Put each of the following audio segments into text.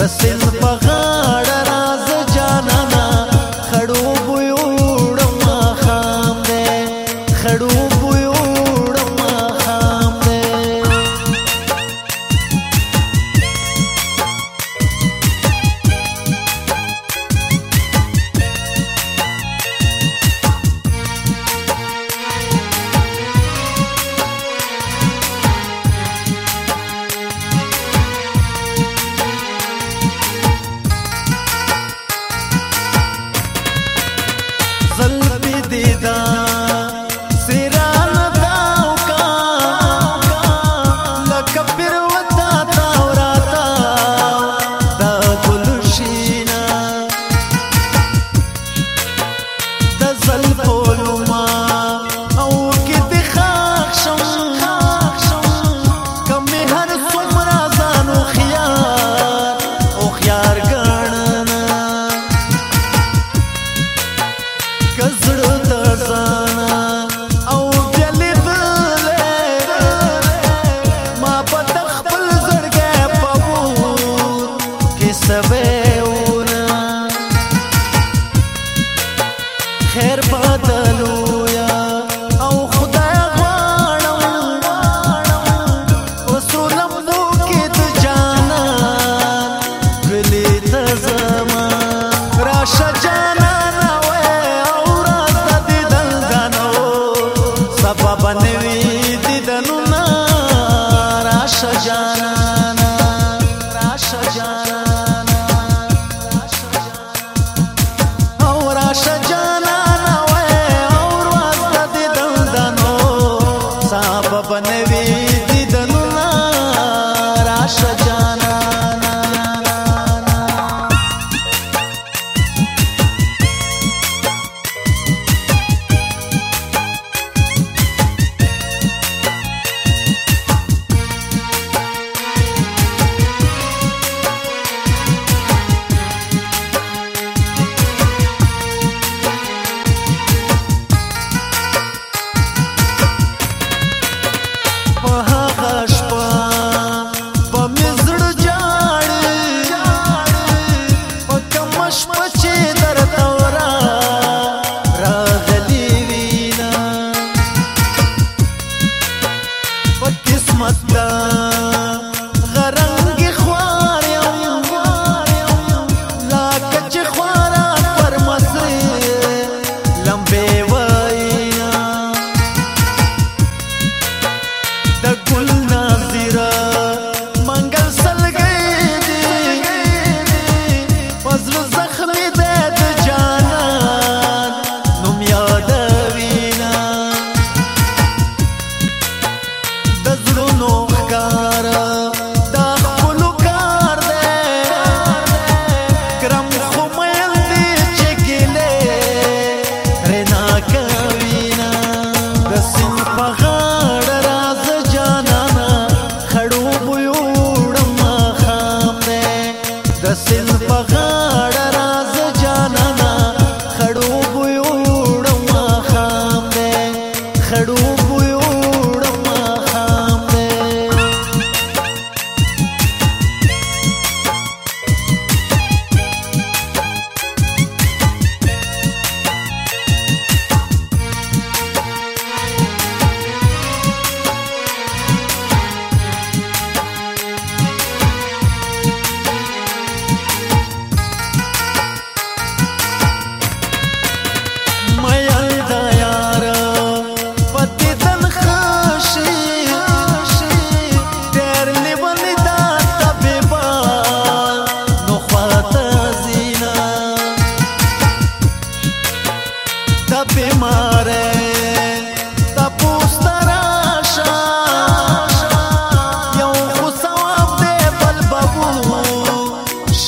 کسل پغا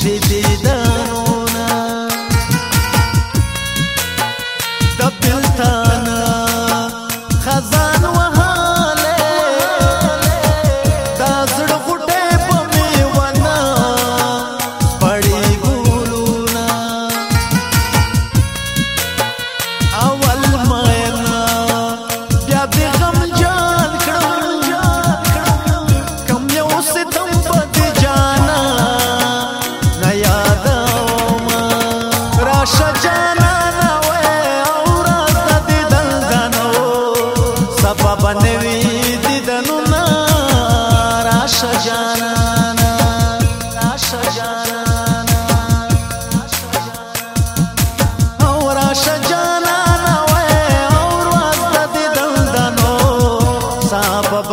baby سبب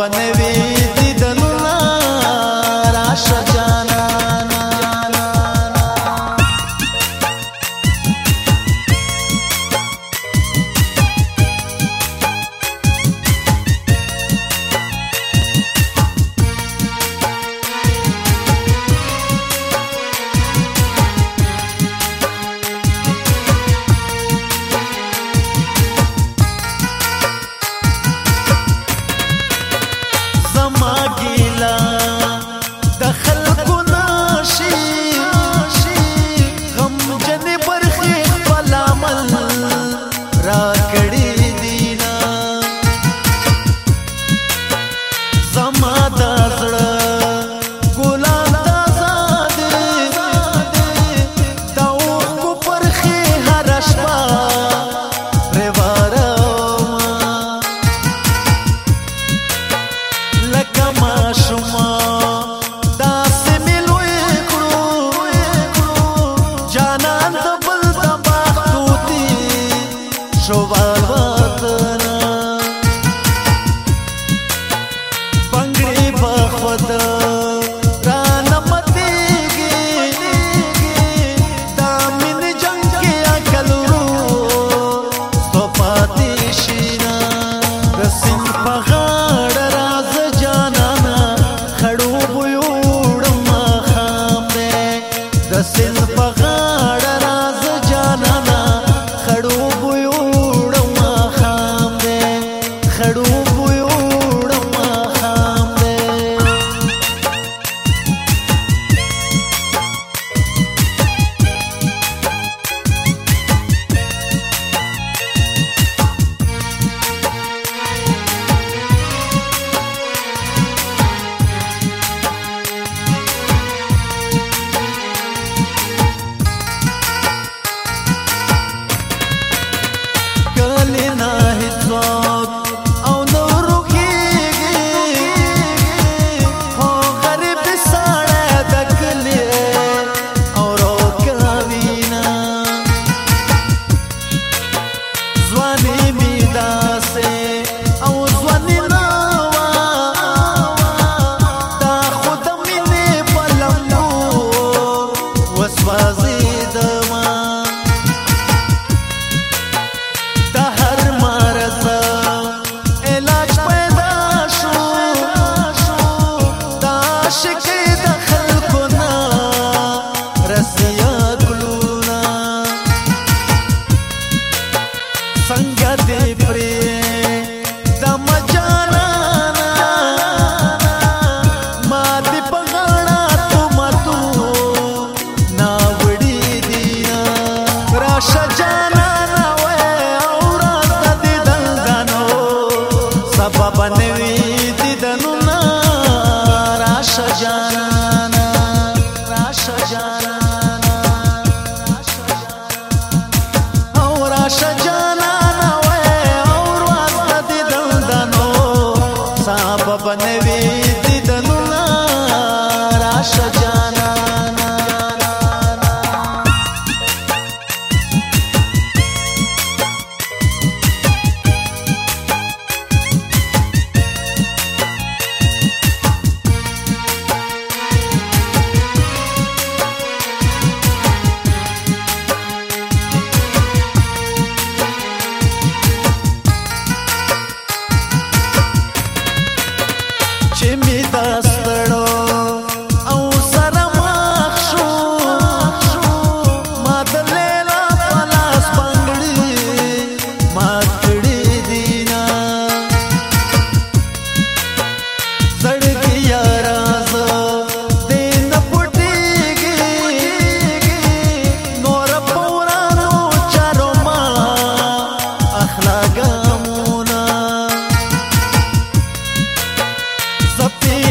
Sati